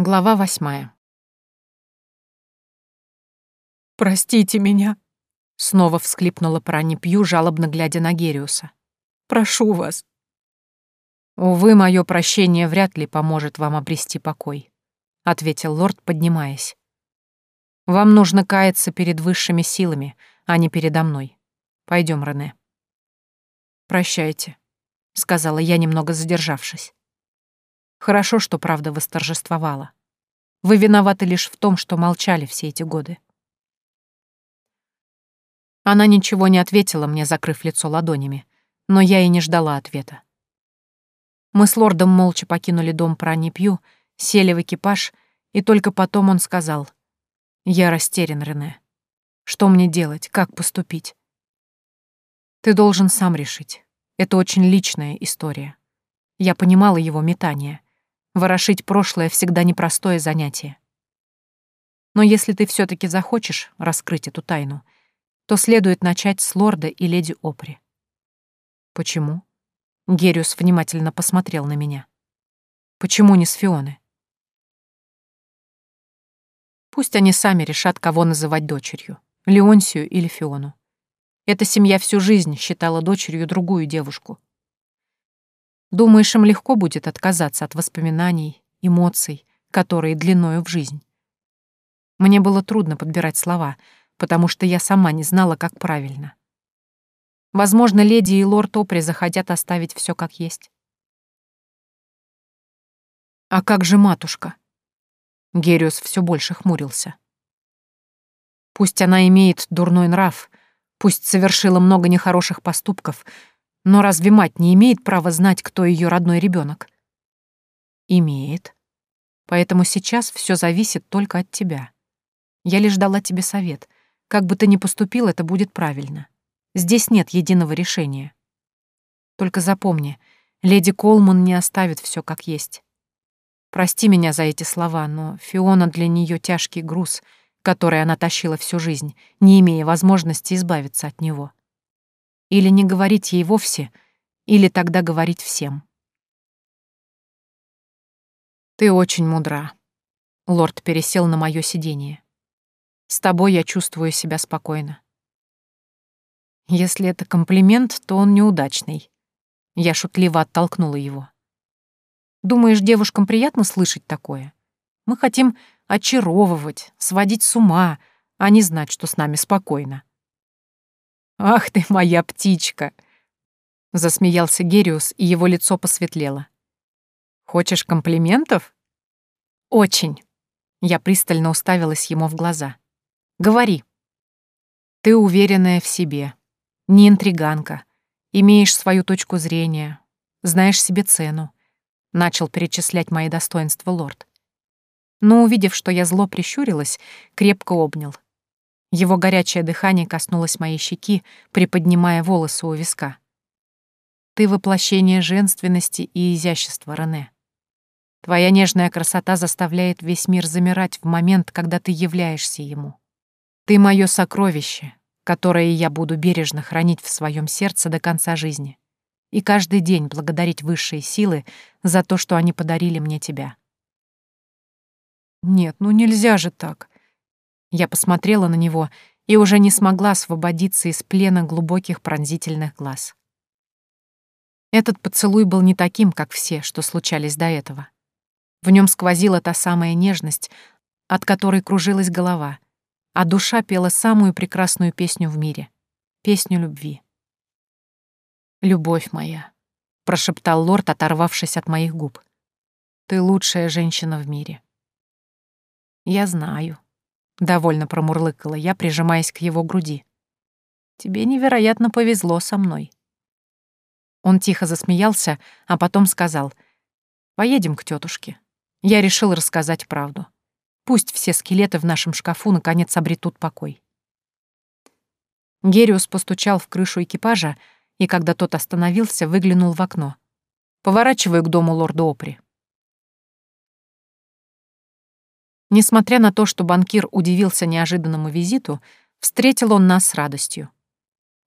Глава восьмая. «Простите меня», — снова всклипнула Прани Пью, жалобно глядя на Гериуса. «Прошу вас». «Увы, мое прощение вряд ли поможет вам обрести покой», — ответил лорд, поднимаясь. «Вам нужно каяться перед высшими силами, а не передо мной. Пойдем, Рене». «Прощайте», — сказала я, немного задержавшись. Хорошо, что правда восторжествовала. Вы виноваты лишь в том, что молчали все эти годы. Она ничего не ответила мне, закрыв лицо ладонями, но я и не ждала ответа. Мы с лордом молча покинули дом Прани Пью, сели в экипаж, и только потом он сказал, «Я растерян, Рене. Что мне делать? Как поступить?» «Ты должен сам решить. Это очень личная история. Я понимала его метание. Ворошить прошлое всегда непростое занятие. Но если ты все таки захочешь раскрыть эту тайну, то следует начать с лорда и леди Опри. Почему? Гериус внимательно посмотрел на меня. Почему не с Фионы? Пусть они сами решат, кого называть дочерью, Леонсию или Фиону. Эта семья всю жизнь считала дочерью другую девушку, Думаешь, им легко будет отказаться от воспоминаний, эмоций, которые длиною в жизнь? Мне было трудно подбирать слова, потому что я сама не знала, как правильно. Возможно, леди и лорд Опри захотят оставить все как есть. А как же матушка? Гериус все больше хмурился. Пусть она имеет дурной нрав, пусть совершила много нехороших поступков, но разве мать не имеет права знать, кто ее родной ребенок? Имеет. Поэтому сейчас все зависит только от тебя. Я лишь дала тебе совет. Как бы ты ни поступил, это будет правильно. Здесь нет единого решения. Только запомни, леди Колман не оставит все как есть. Прости меня за эти слова, но Фиона для нее тяжкий груз, который она тащила всю жизнь, не имея возможности избавиться от него. Или не говорить ей вовсе, или тогда говорить всем. «Ты очень мудра», — лорд пересел на мое сиденье. «С тобой я чувствую себя спокойно». Если это комплимент, то он неудачный. Я шутливо оттолкнула его. Думаешь, девушкам приятно слышать такое? Мы хотим очаровывать, сводить с ума, а не знать, что с нами спокойно. «Ах ты моя птичка!» Засмеялся Гериус, и его лицо посветлело. «Хочешь комплиментов?» «Очень». Я пристально уставилась ему в глаза. «Говори». «Ты уверенная в себе, не интриганка, имеешь свою точку зрения, знаешь себе цену», — начал перечислять мои достоинства лорд. Но, увидев, что я зло прищурилась, крепко обнял — его горячее дыхание коснулось моей щеки, приподнимая волосы у виска. «Ты воплощение женственности и изящества, Рене. Твоя нежная красота заставляет весь мир замирать в момент, когда ты являешься ему. Ты — мое сокровище, которое я буду бережно хранить в своем сердце до конца жизни, и каждый день благодарить высшие силы за то, что они подарили мне тебя». «Нет, ну нельзя же так», я посмотрела на него и уже не смогла освободиться из плена глубоких пронзительных глаз. Этот поцелуй был не таким, как все, что случались до этого. В нем сквозила та самая нежность, от которой кружилась голова, а душа пела самую прекрасную песню в мире — песню любви. «Любовь моя», — прошептал лорд, оторвавшись от моих губ. «Ты лучшая женщина в мире». «Я знаю», Довольно промурлыкала я, прижимаясь к его груди. «Тебе невероятно повезло со мной». Он тихо засмеялся, а потом сказал, «Поедем к тетушке. Я решил рассказать правду. Пусть все скелеты в нашем шкафу наконец обретут покой». Гериус постучал в крышу экипажа, и когда тот остановился, выглянул в окно. «Поворачиваю к дому лорда Опри». Несмотря на то, что банкир удивился неожиданному визиту, встретил он нас с радостью.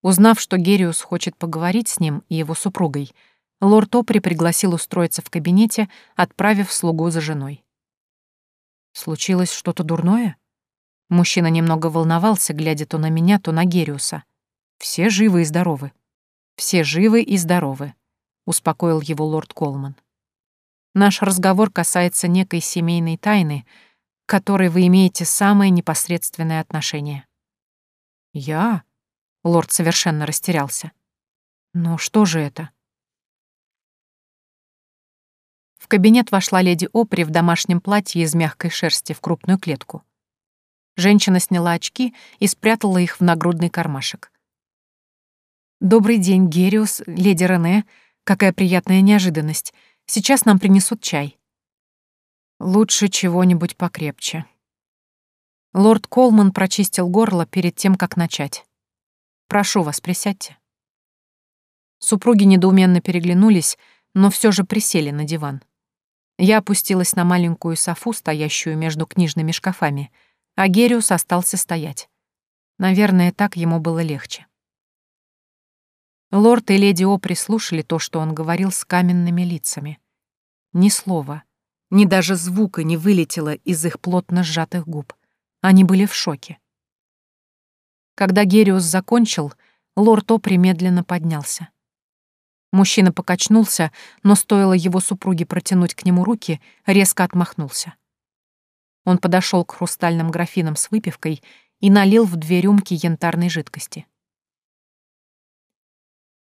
Узнав, что Гериус хочет поговорить с ним и его супругой, лорд Опри пригласил устроиться в кабинете, отправив слугу за женой. Случилось что-то дурное? Мужчина немного волновался, глядя то на меня, то на Гериуса. Все живы и здоровы. Все живы и здоровы, успокоил его лорд Колман. Наш разговор касается некой семейной тайны, которой вы имеете самое непосредственное отношение. Я? Лорд совершенно растерялся. Но что же это? В кабинет вошла леди Опри в домашнем платье из мягкой шерсти в крупную клетку. Женщина сняла очки и спрятала их в нагрудный кармашек. «Добрый день, Гериус, леди Рене. Какая приятная неожиданность. Сейчас нам принесут чай». «Лучше чего-нибудь покрепче». Лорд Колман прочистил горло перед тем, как начать. «Прошу вас, присядьте». Супруги недоуменно переглянулись, но все же присели на диван. Я опустилась на маленькую софу, стоящую между книжными шкафами, а Гериус остался стоять. Наверное, так ему было легче. Лорд и леди О прислушали то, что он говорил с каменными лицами. Ни слова, ни даже звука не вылетело из их плотно сжатых губ. Они были в шоке. Когда Гериус закончил, лорд О медленно поднялся. Мужчина покачнулся, но стоило его супруге протянуть к нему руки, резко отмахнулся. Он подошел к хрустальным графинам с выпивкой и налил в две рюмки янтарной жидкости.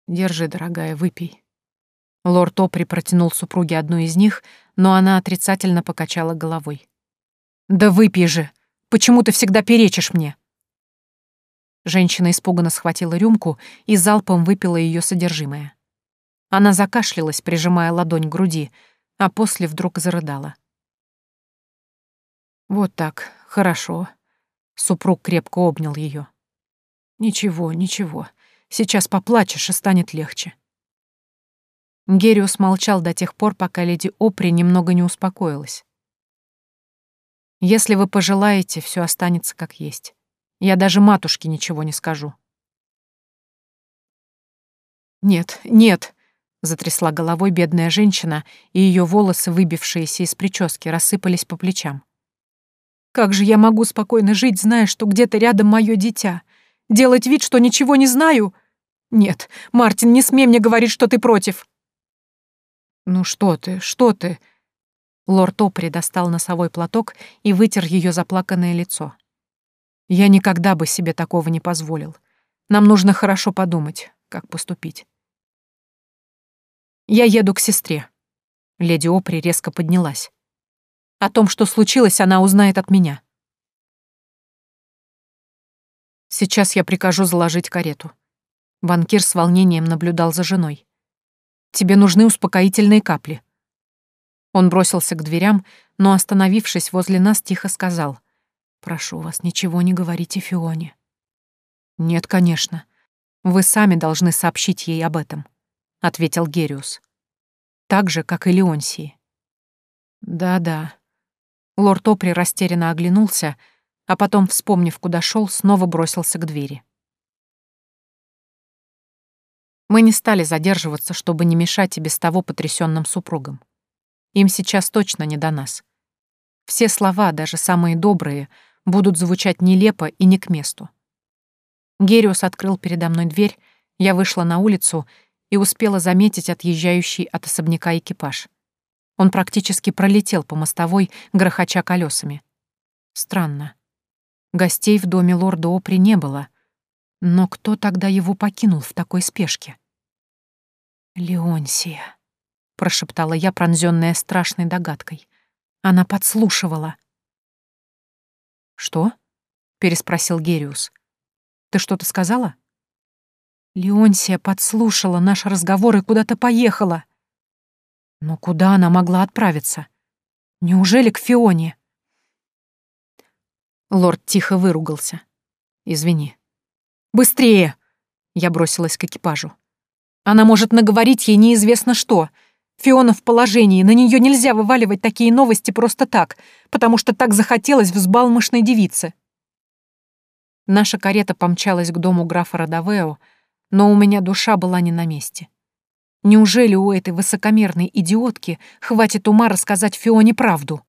«Держи, дорогая, выпей». Лорд Опри протянул супруге одну из них, но она отрицательно покачала головой. «Да выпей же! Почему ты всегда перечишь мне?» Женщина испуганно схватила рюмку и залпом выпила ее содержимое. Она закашлялась, прижимая ладонь к груди, а после вдруг зарыдала. «Вот так, хорошо». Супруг крепко обнял ее. «Ничего, ничего. Сейчас поплачешь, и станет легче». Гериус молчал до тех пор, пока леди Опри немного не успокоилась. «Если вы пожелаете, все останется как есть. Я даже матушке ничего не скажу». «Нет, нет!» Затрясла головой бедная женщина, и ее волосы, выбившиеся из прически, рассыпались по плечам. «Как же я могу спокойно жить, зная, что где-то рядом мое дитя? Делать вид, что ничего не знаю? Нет, Мартин, не смей мне говорить, что ты против!» «Ну что ты, что ты?» Лорд Опри достал носовой платок и вытер ее заплаканное лицо. «Я никогда бы себе такого не позволил. Нам нужно хорошо подумать, как поступить. Я еду к сестре». Леди Опри резко поднялась. О том, что случилось, она узнает от меня. Сейчас я прикажу заложить карету. Банкир с волнением наблюдал за женой. Тебе нужны успокоительные капли. Он бросился к дверям, но, остановившись возле нас, тихо сказал. «Прошу вас, ничего не говорите Фионе». «Нет, конечно. Вы сами должны сообщить ей об этом» ответил Гериус. Так же, как и Леонсии. Да-да. Лорд Опри растерянно оглянулся, а потом, вспомнив, куда шел, снова бросился к двери. Мы не стали задерживаться, чтобы не мешать и без того потрясенным супругам. Им сейчас точно не до нас. Все слова, даже самые добрые, будут звучать нелепо и не к месту. Гериус открыл передо мной дверь, я вышла на улицу и успела заметить отъезжающий от особняка экипаж. Он практически пролетел по мостовой, грохоча колесами. Странно. Гостей в доме лорда Опри не было. Но кто тогда его покинул в такой спешке? «Леонсия», — прошептала я, пронзённая страшной догадкой. Она подслушивала. «Что?» — переспросил Гериус. «Ты что-то сказала?» Леонсия подслушала наш разговор и куда-то поехала. Но куда она могла отправиться? Неужели к Фионе? Лорд тихо выругался. «Извини». «Быстрее!» Я бросилась к экипажу. «Она может наговорить ей неизвестно что. Фиона в положении, на нее нельзя вываливать такие новости просто так, потому что так захотелось взбалмошной девице». Наша карета помчалась к дому графа Родовео, но у меня душа была не на месте. Неужели у этой высокомерной идиотки хватит ума рассказать Фионе правду?